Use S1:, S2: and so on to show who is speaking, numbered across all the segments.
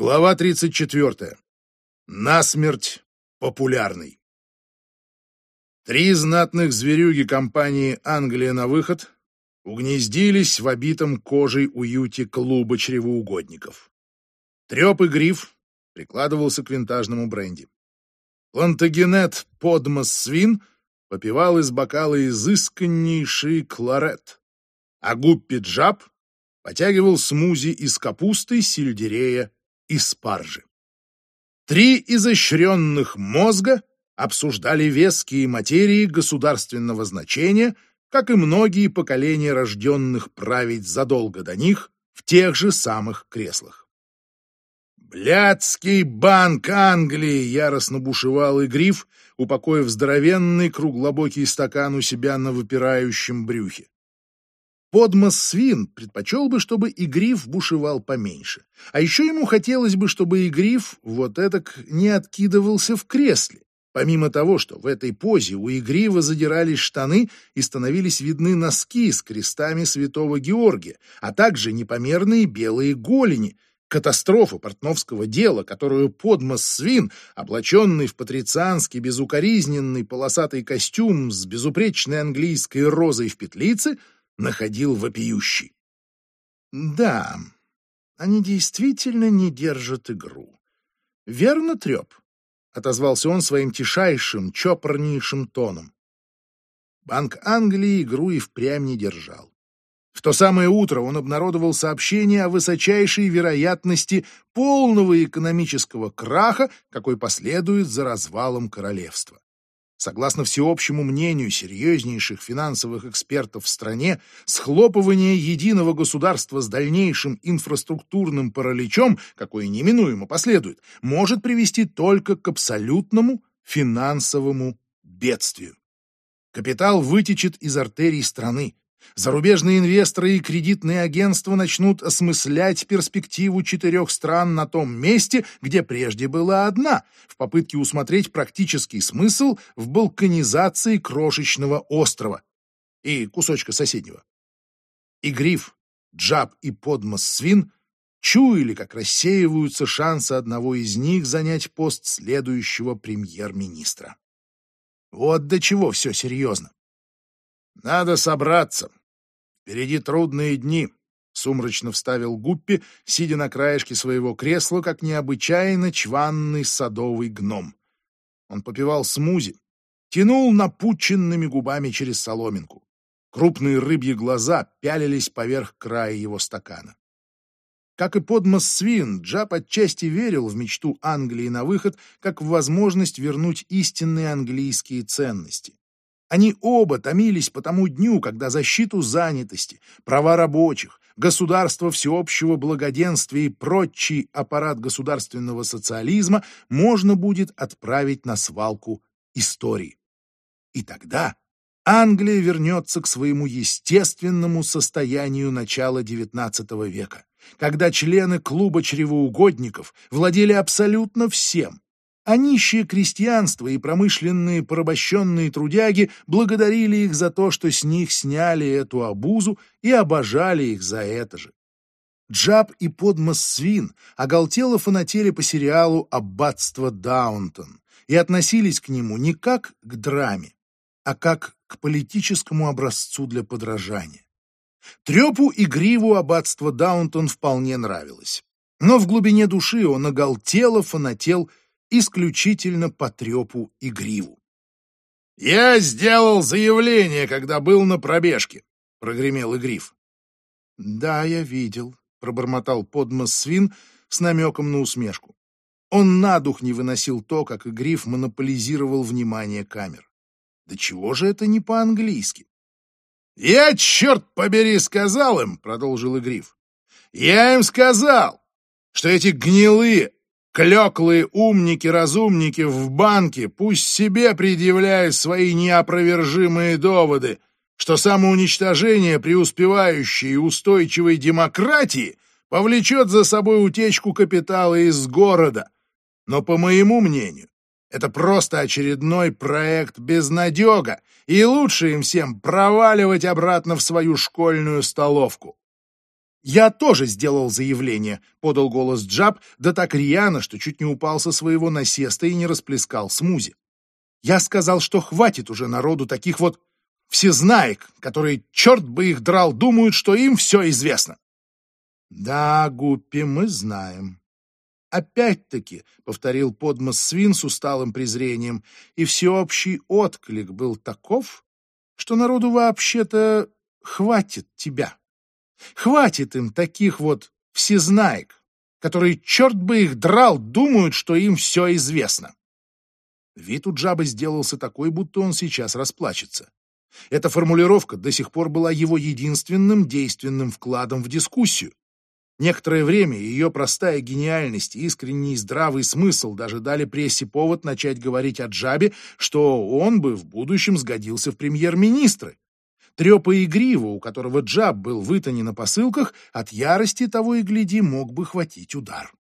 S1: Глава 34. Насмерть популярный. Три знатных зверюги компании «Англия на выход» угнездились в обитом кожей уюте клуба чревоугодников. Треп и гриф прикладывался к винтажному бренди. Плантагенет Подмос Свин попивал из бокала изысканнейший кларет, а Гуппи Джаб потягивал смузи из капусты, сельдерея и спаржи. Три изощренных мозга обсуждали веские материи государственного значения, как и многие поколения рожденных править задолго до них в тех же самых креслах. «Блядский банк Англии!» — яростно бушевал и гриф, упокоив здоровенный круглобокий стакан у себя на выпирающем брюхе. Подмос свин предпочел бы, чтобы Игриф бушевал поменьше. А еще ему хотелось бы, чтобы Игриф вот этак не откидывался в кресле. Помимо того, что в этой позе у Игрива задирались штаны и становились видны носки с крестами святого Георгия, а также непомерные белые голени, катастрофа портновского дела, которую подмос свин, облаченный в патрицианский безукоризненный полосатый костюм с безупречной английской розой в петлице — находил вопиющий. Да, они действительно не держат игру. Верно, Треп? — отозвался он своим тишайшим, чопорнейшим тоном. Банк Англии игру и впрямь не держал. В то самое утро он обнародовал сообщение о высочайшей вероятности полного экономического краха, какой последует за развалом королевства. Согласно всеобщему мнению серьезнейших финансовых экспертов в стране, схлопывание единого государства с дальнейшим инфраструктурным параличом, какое неминуемо последует, может привести только к абсолютному финансовому бедствию. Капитал вытечет из артерий страны, Зарубежные инвесторы и кредитные агентства начнут осмыслять перспективу четырех стран на том месте, где прежде была одна, в попытке усмотреть практический смысл в балканизации крошечного острова и кусочка соседнего. И Гриф, Джаб и Подмос Свин чуяли, как рассеиваются шансы одного из них занять пост следующего премьер-министра. Вот до чего все серьезно. Надо собраться. Впереди трудные дни, — сумрачно вставил Гуппи, сидя на краешке своего кресла, как необычайно чванный садовый гном. Он попивал смузи, тянул напученными губами через соломинку. Крупные рыбьи глаза пялились поверх края его стакана. Как и подмос свин, Джаб отчасти верил в мечту Англии на выход, как в возможность вернуть истинные английские ценности. Они оба томились по тому дню, когда защиту занятости, права рабочих, государство всеобщего благоденствия и прочий аппарат государственного социализма можно будет отправить на свалку истории. И тогда Англия вернется к своему естественному состоянию начала XIX века, когда члены клуба чревоугодников владели абсолютно всем, а нищее крестьянство и промышленные порабощенные трудяги благодарили их за то, что с них сняли эту обузу и обожали их за это же. Джаб и подмос свин оголтело фанатели по сериалу «Аббатство Даунтон» и относились к нему не как к драме, а как к политическому образцу для подражания. Трепу и гриву аббатства Даунтон вполне нравилось. Но в глубине души он оголтело фанател исключительно по трепу и гриву. «Я сделал заявление, когда был на пробежке», — прогремел Игриф. «Да, я видел», — пробормотал подмос свин с намеком на усмешку. Он на дух не выносил то, как Игриф монополизировал внимание камер. Да чего же это не по-английски? «Я, черт побери, сказал им», — продолжил Игриф. «Я им сказал, что эти гнилые, Клеклые умники-разумники в банке пусть себе предъявляют свои неопровержимые доводы, что самоуничтожение преуспевающей и устойчивой демократии повлечет за собой утечку капитала из города. Но, по моему мнению, это просто очередной проект безнадега, и лучше им всем проваливать обратно в свою школьную столовку. «Я тоже сделал заявление», — подал голос Джаб, да так рьяно, что чуть не упал со своего насеста и не расплескал смузи. «Я сказал, что хватит уже народу таких вот всезнаек, которые, черт бы их драл, думают, что им все известно». «Да, Гуппи, мы знаем». «Опять-таки», — повторил подмос свин с усталым презрением, и всеобщий отклик был таков, что народу вообще-то хватит тебя. Хватит им таких вот всезнаек, которые, черт бы их драл, думают, что им все известно. Вид у Джабы сделался такой, будто он сейчас расплачется. Эта формулировка до сих пор была его единственным действенным вкладом в дискуссию. Некоторое время ее простая гениальность искренний здравый смысл даже дали прессе повод начать говорить о Джабе, что он бы в будущем сгодился в премьер-министры. Трепа и грива, у которого Джаб был вытани на посылках, от ярости того и гляди мог бы хватить удар.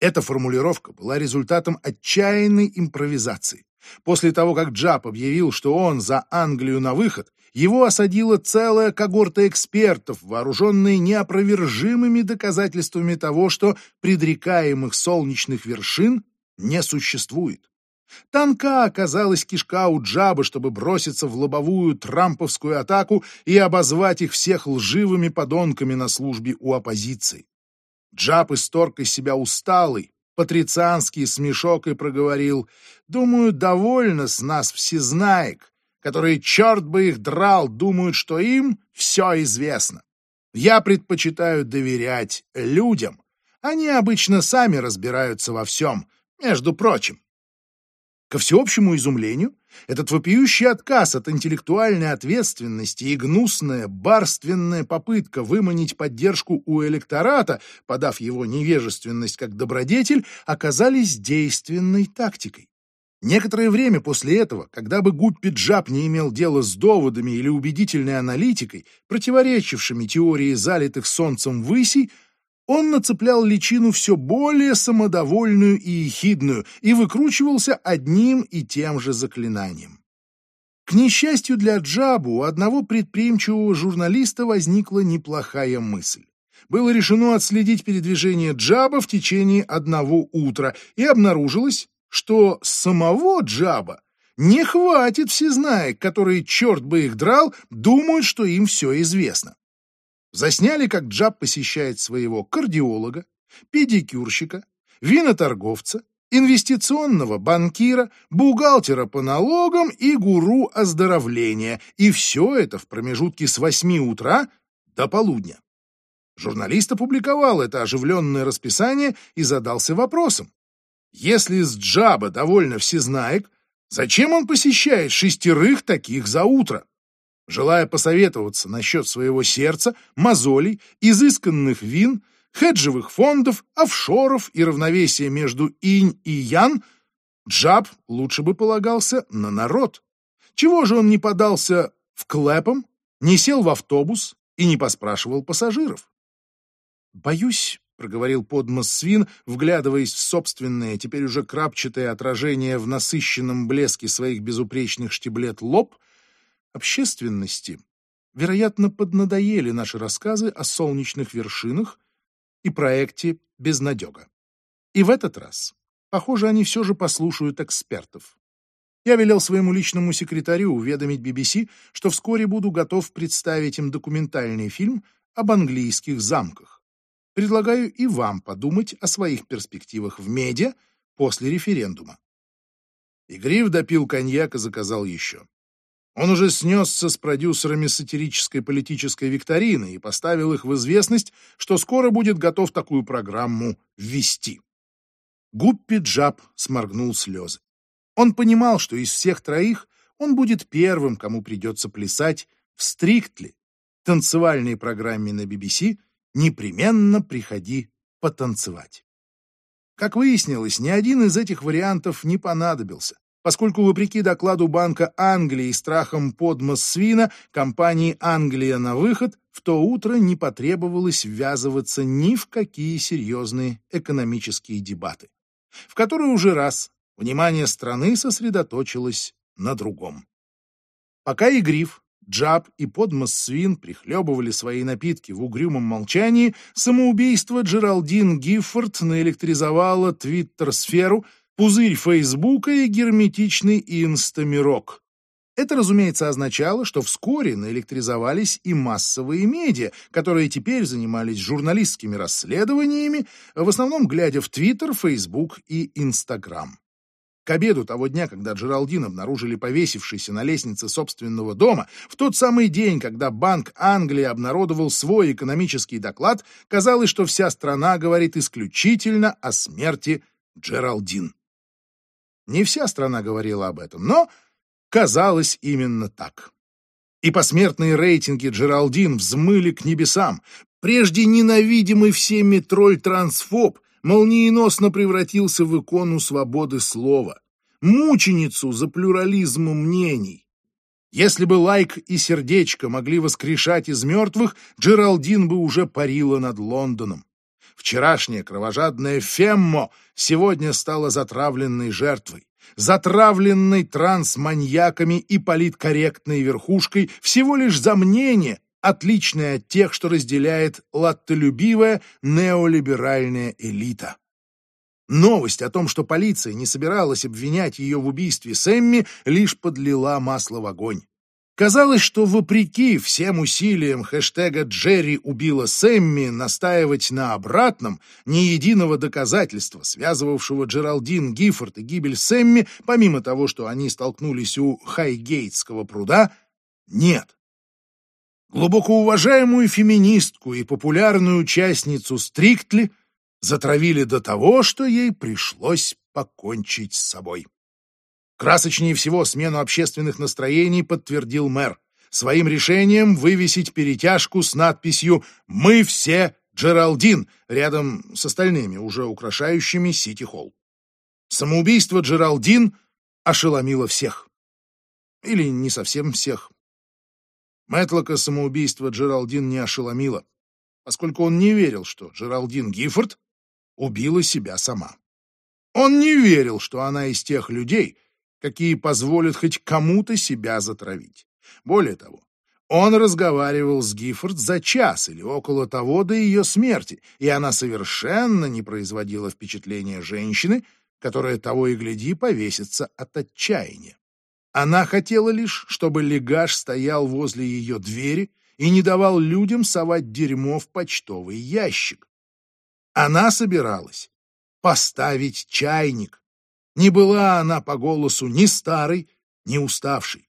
S1: Эта формулировка была результатом отчаянной импровизации. После того, как Джаб объявил, что он за Англию на выход, его осадила целая когорта экспертов, вооруженные неопровержимыми доказательствами того, что предрекаемых солнечных вершин не существует. Танка оказалась кишка у Джабы, чтобы броситься в лобовую трамповскую атаку и обозвать их всех лживыми подонками на службе у оппозиции. Джаб исторг из себя усталый, патрицианский смешок и проговорил, «Думаю, довольно с нас всезнаек, которые, черт бы их драл, думают, что им все известно. Я предпочитаю доверять людям. Они обычно сами разбираются во всем, между прочим. Ко всеобщему изумлению, этот вопиющий отказ от интеллектуальной ответственности и гнусная, барственная попытка выманить поддержку у электората, подав его невежественность как добродетель, оказались действенной тактикой. Некоторое время после этого, когда бы Гуппи Джаб не имел дела с доводами или убедительной аналитикой, противоречившими теории залитых солнцем высей, он нацеплял личину все более самодовольную и ехидную и выкручивался одним и тем же заклинанием. К несчастью для Джабу, у одного предприимчивого журналиста возникла неплохая мысль. Было решено отследить передвижение Джаба в течение одного утра, и обнаружилось, что самого Джаба не хватит всезнаек, которые, черт бы их драл, думают, что им все известно. Засняли, как Джаб посещает своего кардиолога, педикюрщика, виноторговца, инвестиционного банкира, бухгалтера по налогам и гуру оздоровления. И все это в промежутке с 8 утра до полудня. Журналист опубликовал это оживленное расписание и задался вопросом. Если с Джаба довольно всезнаек, зачем он посещает шестерых таких за утро? Желая посоветоваться насчет своего сердца, мозолей, изысканных вин, хеджевых фондов, офшоров и равновесия между инь и ян, Джаб лучше бы полагался на народ. Чего же он не подался в клэпом, не сел в автобус и не поспрашивал пассажиров? «Боюсь», — проговорил подмос свин, вглядываясь в собственное, теперь уже крапчатое отражение в насыщенном блеске своих безупречных штиблет лоб, общественности, вероятно, поднадоели наши рассказы о солнечных вершинах и проекте «Безнадега». И в этот раз, похоже, они все же послушают экспертов. Я велел своему личному секретарю уведомить BBC, что вскоре буду готов представить им документальный фильм об английских замках. Предлагаю и вам подумать о своих перспективах в медиа после референдума. Игрив допил коньяк и заказал еще. Он уже снесся с продюсерами сатирической политической викторины и поставил их в известность, что скоро будет готов такую программу ввести. Гуппи Джаб сморгнул слезы. Он понимал, что из всех троих он будет первым, кому придется плясать в стриктли, танцевальной программе на BBC «Непременно приходи потанцевать». Как выяснилось, ни один из этих вариантов не понадобился поскольку, вопреки докладу Банка Англии и страхам свина, компании «Англия на выход» в то утро не потребовалось ввязываться ни в какие серьезные экономические дебаты, в которые уже раз внимание страны сосредоточилось на другом. Пока Игриф Джаб и Подмос Свин прихлебывали свои напитки в угрюмом молчании, самоубийство Джералдин Гиффорд наэлектризовало твиттер-сферу, пузырь Фейсбука и герметичный инстамирок. Это, разумеется, означало, что вскоре наэлектризовались и массовые медиа, которые теперь занимались журналистскими расследованиями, в основном глядя в Твиттер, Фейсбук и Инстаграм. К обеду того дня, когда Джералдин обнаружили повесившийся на лестнице собственного дома, в тот самый день, когда Банк Англии обнародовал свой экономический доклад, казалось, что вся страна говорит исключительно о смерти Джералдин. Не вся страна говорила об этом, но казалось именно так. И посмертные рейтинги Джералдин взмыли к небесам. Прежде ненавидимый всеми тролль-трансфоб молниеносно превратился в икону свободы слова, мученицу за плюрализм мнений. Если бы лайк и сердечко могли воскрешать из мертвых, Джералдин бы уже парила над Лондоном. Вчерашняя кровожадная Феммо сегодня стала затравленной жертвой, затравленной трансманьяками и политкорректной верхушкой всего лишь за мнение, отличная от тех, что разделяет латтолюбивая неолиберальная элита. Новость о том, что полиция не собиралась обвинять ее в убийстве Сэмми, лишь подлила масло в огонь. Казалось, что вопреки всем усилиям хэштега «Джерри убила Сэмми» настаивать на обратном, ни единого доказательства, связывавшего Джералдин Гиффорд и гибель Сэмми, помимо того, что они столкнулись у Хайгейтского пруда, нет. Глубоко уважаемую феминистку и популярную участницу Стриктли затравили до того, что ей пришлось покончить с собой. Красочнее всего смену общественных настроений подтвердил мэр, своим решением вывесить перетяжку с надписью «Мы все Джералдин» рядом с остальными, уже украшающими Сити-Холл. Самоубийство Джералдин ошеломило всех. Или не совсем всех. Мэтлока самоубийство Джералдин не ошеломило, поскольку он не верил, что Джералдин Гиффорд убила себя сама. Он не верил, что она из тех людей, какие позволят хоть кому-то себя затравить. Более того, он разговаривал с Гиффорд за час или около того до ее смерти, и она совершенно не производила впечатления женщины, которая того и гляди повесится от отчаяния. Она хотела лишь, чтобы Легаш стоял возле ее двери и не давал людям совать дерьмо в почтовый ящик. Она собиралась поставить чайник. Не была она по голосу ни старой, ни уставшей.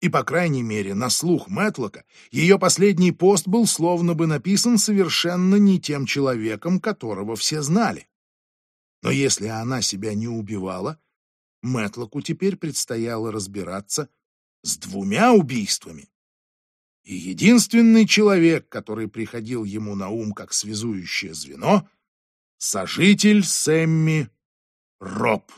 S1: И, по крайней мере, на слух Мэтлока ее последний пост был словно бы написан совершенно не тем человеком, которого все знали. Но если она себя не убивала, Мэтлоку теперь предстояло разбираться с двумя убийствами. И единственный человек, который приходил ему на ум как связующее звено — сожитель Сэмми Роб.